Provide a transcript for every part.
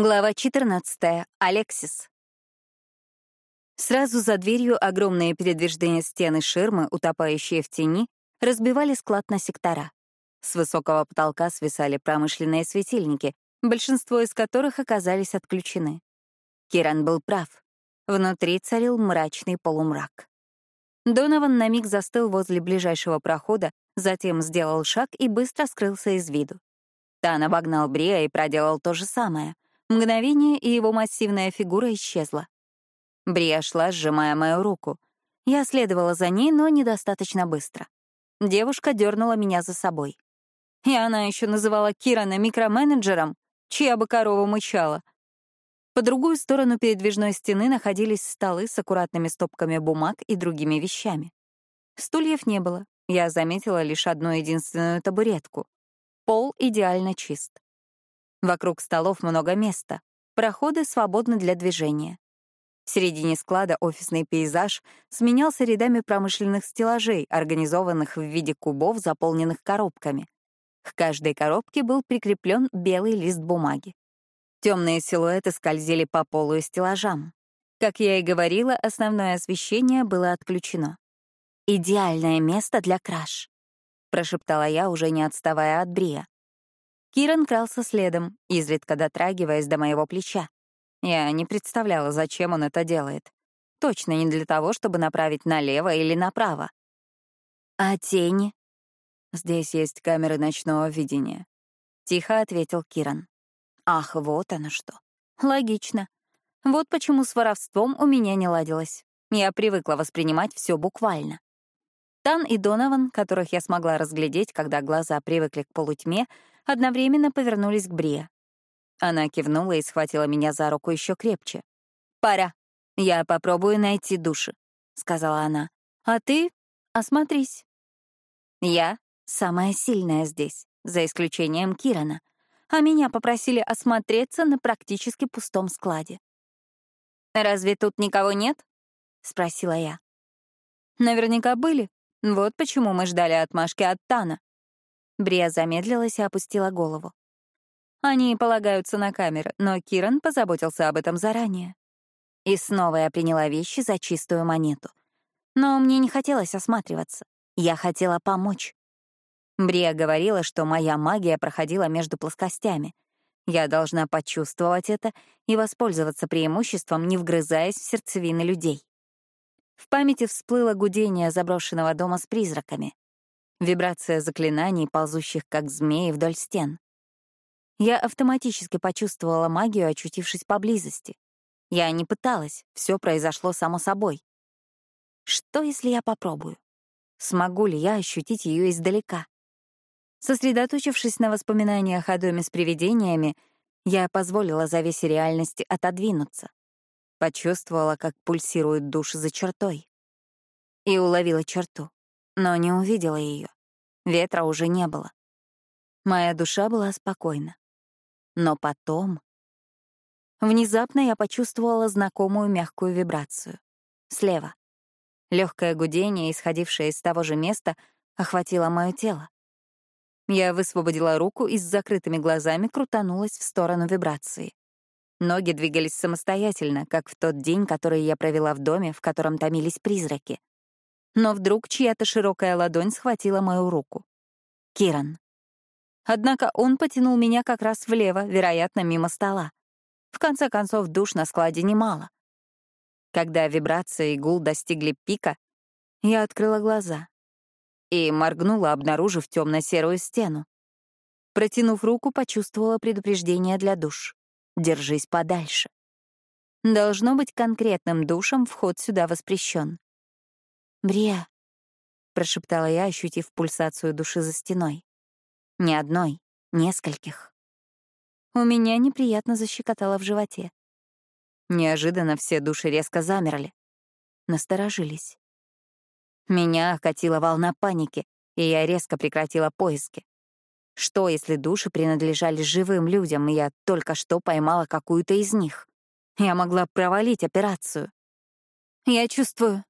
Глава 14. Алексис. Сразу за дверью огромные передвижные стены ширмы, утопающие в тени, разбивали склад на сектора. С высокого потолка свисали промышленные светильники, большинство из которых оказались отключены. Киран был прав. Внутри царил мрачный полумрак. Донован на миг застыл возле ближайшего прохода, затем сделал шаг и быстро скрылся из виду. Тан обогнал Бриа и проделал то же самое — Мгновение, и его массивная фигура исчезла. Брия шла, сжимая мою руку. Я следовала за ней, но недостаточно быстро. Девушка дернула меня за собой. И она еще называла Кирана микроменеджером, чья бы корова мычала. По другую сторону передвижной стены находились столы с аккуратными стопками бумаг и другими вещами. Стульев не было, я заметила лишь одну единственную табуретку. Пол идеально чист. Вокруг столов много места, проходы свободны для движения. В середине склада офисный пейзаж сменялся рядами промышленных стеллажей, организованных в виде кубов, заполненных коробками. К каждой коробке был прикреплен белый лист бумаги. Темные силуэты скользили по полу и стеллажам. Как я и говорила, основное освещение было отключено. «Идеальное место для краш», — прошептала я, уже не отставая от Брия. Киран крался следом, изредка дотрагиваясь до моего плеча. Я не представляла, зачем он это делает. Точно не для того, чтобы направить налево или направо. «А тени?» «Здесь есть камеры ночного видения», — тихо ответил Киран. «Ах, вот оно что. Логично. Вот почему с воровством у меня не ладилось. Я привыкла воспринимать все буквально. Тан и Донован, которых я смогла разглядеть, когда глаза привыкли к полутьме, одновременно повернулись к Брия. Она кивнула и схватила меня за руку еще крепче. «Пора. Я попробую найти души», — сказала она. «А ты осмотрись». Я самая сильная здесь, за исключением Кирана, а меня попросили осмотреться на практически пустом складе. «Разве тут никого нет?» — спросила я. «Наверняка были. Вот почему мы ждали отмашки от Тана. Брия замедлилась и опустила голову. Они полагаются на камеры, но Киран позаботился об этом заранее. И снова я приняла вещи за чистую монету. Но мне не хотелось осматриваться. Я хотела помочь. Брия говорила, что моя магия проходила между плоскостями. Я должна почувствовать это и воспользоваться преимуществом, не вгрызаясь в сердцевины людей. В памяти всплыло гудение заброшенного дома с призраками вибрация заклинаний, ползущих как змеи вдоль стен. Я автоматически почувствовала магию, очутившись поблизости. Я не пыталась, все произошло само собой. Что, если я попробую? Смогу ли я ощутить ее издалека? Сосредоточившись на воспоминаниях о доме с привидениями, я позволила завесе реальности отодвинуться. Почувствовала, как пульсирует душ за чертой. И уловила черту но не увидела ее. Ветра уже не было. Моя душа была спокойна. Но потом... Внезапно я почувствовала знакомую мягкую вибрацию. Слева. Легкое гудение, исходившее из того же места, охватило мое тело. Я высвободила руку и с закрытыми глазами крутанулась в сторону вибрации. Ноги двигались самостоятельно, как в тот день, который я провела в доме, в котором томились призраки но вдруг чья-то широкая ладонь схватила мою руку. Киран. Однако он потянул меня как раз влево, вероятно, мимо стола. В конце концов, душ на складе немало. Когда вибрация и гул достигли пика, я открыла глаза и моргнула, обнаружив темно-серую стену. Протянув руку, почувствовала предупреждение для душ. Держись подальше. Должно быть, конкретным душем вход сюда воспрещен. «Бриа», — прошептала я, ощутив пульсацию души за стеной. «Не одной, нескольких». У меня неприятно защекотало в животе. Неожиданно все души резко замерли. Насторожились. Меня окатила волна паники, и я резко прекратила поиски. Что, если души принадлежали живым людям, и я только что поймала какую-то из них? Я могла провалить операцию. «Я чувствую»,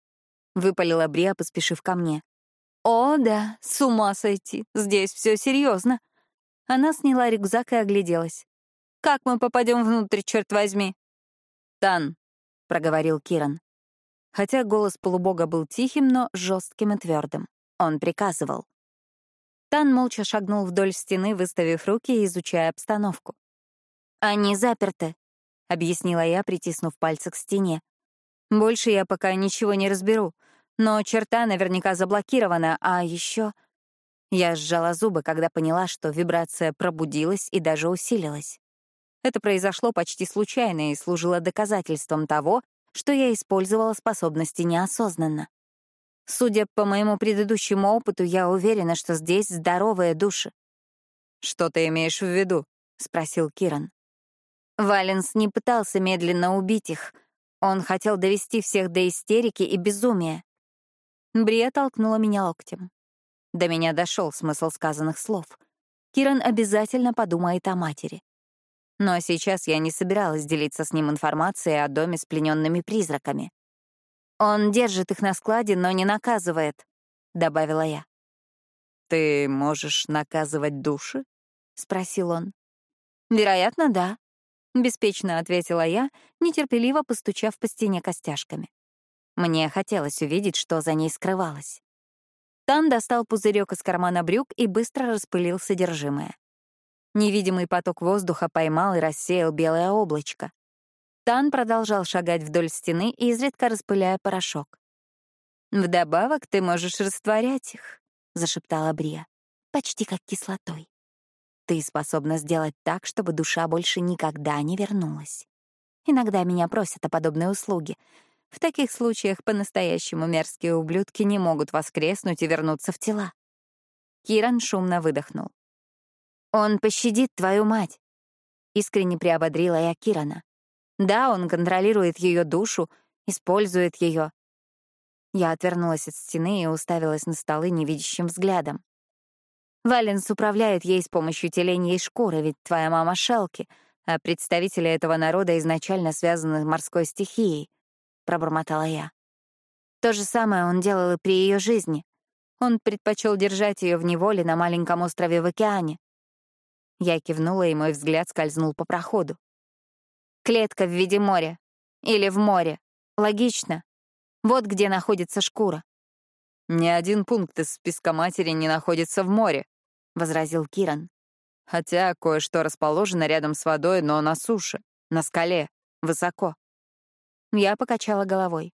выпалила Бриа, поспешив ко мне. «О, да, с ума сойти, здесь все серьезно. Она сняла рюкзак и огляделась. Как мы попадем внутрь, черт возьми?» «Тан», — проговорил Киран. Хотя голос полубога был тихим, но жестким и твердым. Он приказывал. Тан молча шагнул вдоль стены, выставив руки и изучая обстановку. «Они заперты», — объяснила я, притиснув пальцы к стене. «Больше я пока ничего не разберу, но черта наверняка заблокирована, а еще...» Я сжала зубы, когда поняла, что вибрация пробудилась и даже усилилась. Это произошло почти случайно и служило доказательством того, что я использовала способности неосознанно. Судя по моему предыдущему опыту, я уверена, что здесь здоровые души. «Что ты имеешь в виду?» — спросил Киран. Валенс не пытался медленно убить их. Он хотел довести всех до истерики и безумия. Брия толкнула меня локтем. До меня дошел смысл сказанных слов. Киран обязательно подумает о матери. Но сейчас я не собиралась делиться с ним информацией о доме с плененными призраками. «Он держит их на складе, но не наказывает», — добавила я. «Ты можешь наказывать души?» — спросил он. «Вероятно, да», — беспечно ответила я, нетерпеливо постучав по стене костяшками. Мне хотелось увидеть, что за ней скрывалось. Тан достал пузырек из кармана брюк и быстро распылил содержимое. Невидимый поток воздуха поймал и рассеял белое облачко. Тан продолжал шагать вдоль стены, изредка распыляя порошок. «Вдобавок ты можешь растворять их», — зашептала Брия, — «почти как кислотой. Ты способна сделать так, чтобы душа больше никогда не вернулась. Иногда меня просят о подобной услуге. В таких случаях по-настоящему мерзкие ублюдки не могут воскреснуть и вернуться в тела». Киран шумно выдохнул. «Он пощадит твою мать», — искренне приободрила я Кирана. Да, он контролирует ее душу, использует ее. Я отвернулась от стены и уставилась на столы невидящим взглядом. Валенс управляет ей с помощью теленьей шкуры, ведь твоя мама — Шелки, а представители этого народа изначально связаны с морской стихией, — пробормотала я. То же самое он делал и при ее жизни. Он предпочел держать ее в неволе на маленьком острове в океане. Я кивнула, и мой взгляд скользнул по проходу. Клетка в виде моря. Или в море. Логично. Вот где находится шкура. «Ни один пункт из списка матери не находится в море», — возразил Киран. «Хотя кое-что расположено рядом с водой, но на суше, на скале, высоко». Я покачала головой.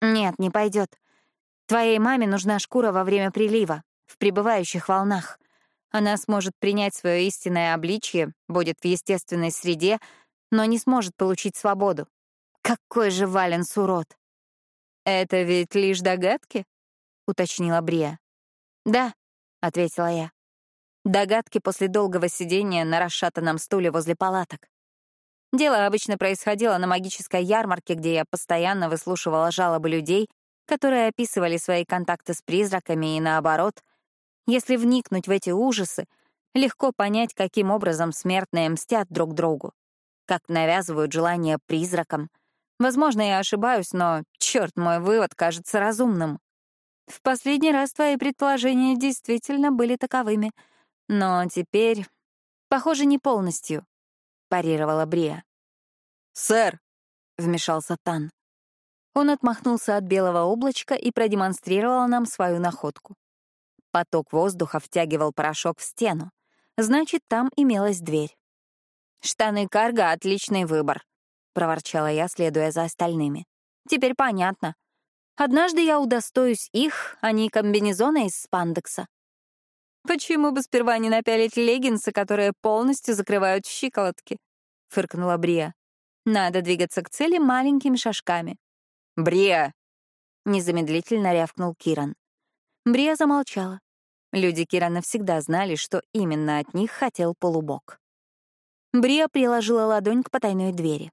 «Нет, не пойдет. Твоей маме нужна шкура во время прилива, в прибывающих волнах. Она сможет принять свое истинное обличье, будет в естественной среде, но не сможет получить свободу. Какой же Валенс урод! «Это ведь лишь догадки?» — уточнила Брия. «Да», — ответила я. Догадки после долгого сидения на расшатанном стуле возле палаток. Дело обычно происходило на магической ярмарке, где я постоянно выслушивала жалобы людей, которые описывали свои контакты с призраками и наоборот. Если вникнуть в эти ужасы, легко понять, каким образом смертные мстят друг другу как навязывают желание призракам. Возможно, я ошибаюсь, но, черт, мой вывод кажется разумным. В последний раз твои предположения действительно были таковыми. Но теперь, похоже, не полностью, — парировала Брия. «Сэр!» — вмешался Тан. Он отмахнулся от белого облачка и продемонстрировал нам свою находку. Поток воздуха втягивал порошок в стену. Значит, там имелась дверь. «Штаны карго — отличный выбор», — проворчала я, следуя за остальными. «Теперь понятно. Однажды я удостоюсь их, а не комбинезона из спандекса». «Почему бы сперва не напялить леггинсы, которые полностью закрывают щиколотки?» — фыркнула Брия. «Надо двигаться к цели маленькими шажками». «Брия!» — незамедлительно рявкнул Киран. Брия замолчала. Люди Кирана всегда знали, что именно от них хотел полубок. Брия приложила ладонь к потайной двери.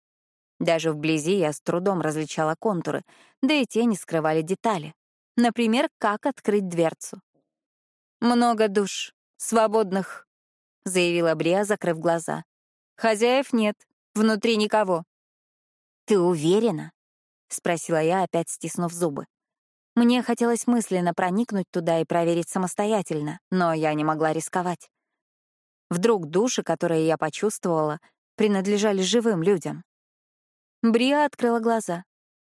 Даже вблизи я с трудом различала контуры, да и тени скрывали детали. Например, как открыть дверцу. «Много душ, свободных», — заявила Брия, закрыв глаза. «Хозяев нет, внутри никого». «Ты уверена?» — спросила я, опять стиснув зубы. Мне хотелось мысленно проникнуть туда и проверить самостоятельно, но я не могла рисковать. Вдруг души, которые я почувствовала, принадлежали живым людям. Брия открыла глаза,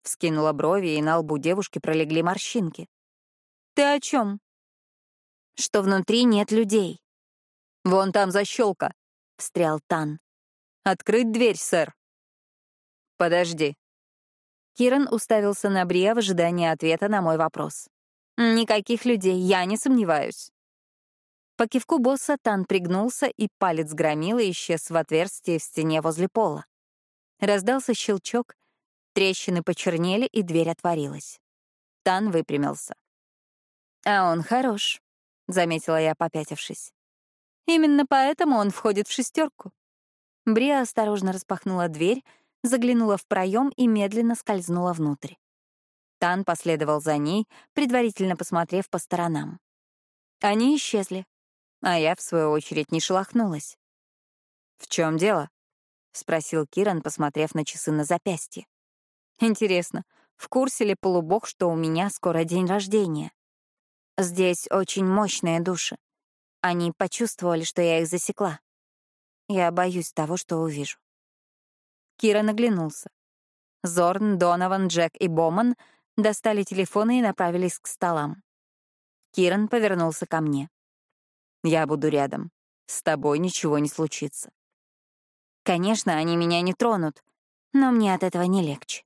вскинула брови, и на лбу девушки пролегли морщинки. «Ты о чем? «Что внутри нет людей». «Вон там защелка», — встрял Тан. «Открыть дверь, сэр». «Подожди». Киран уставился на Брия в ожидании ответа на мой вопрос. «Никаких людей, я не сомневаюсь». По кивку босса Тан пригнулся, и палец громила исчез в отверстии в стене возле пола. Раздался щелчок, трещины почернели, и дверь отворилась. Тан выпрямился. «А он хорош», — заметила я, попятившись. «Именно поэтому он входит в шестерку». Бриа осторожно распахнула дверь, заглянула в проем и медленно скользнула внутрь. Тан последовал за ней, предварительно посмотрев по сторонам. Они исчезли, а я, в свою очередь, не шелохнулась. «В чем дело?» — спросил Киран, посмотрев на часы на запястье. «Интересно, в курсе ли полубог, что у меня скоро день рождения? Здесь очень мощные души. Они почувствовали, что я их засекла. Я боюсь того, что увижу». Кира наглянулся. Зорн, Донован, Джек и Боман достали телефоны и направились к столам. Киран повернулся ко мне. Я буду рядом. С тобой ничего не случится. Конечно, они меня не тронут, но мне от этого не легче.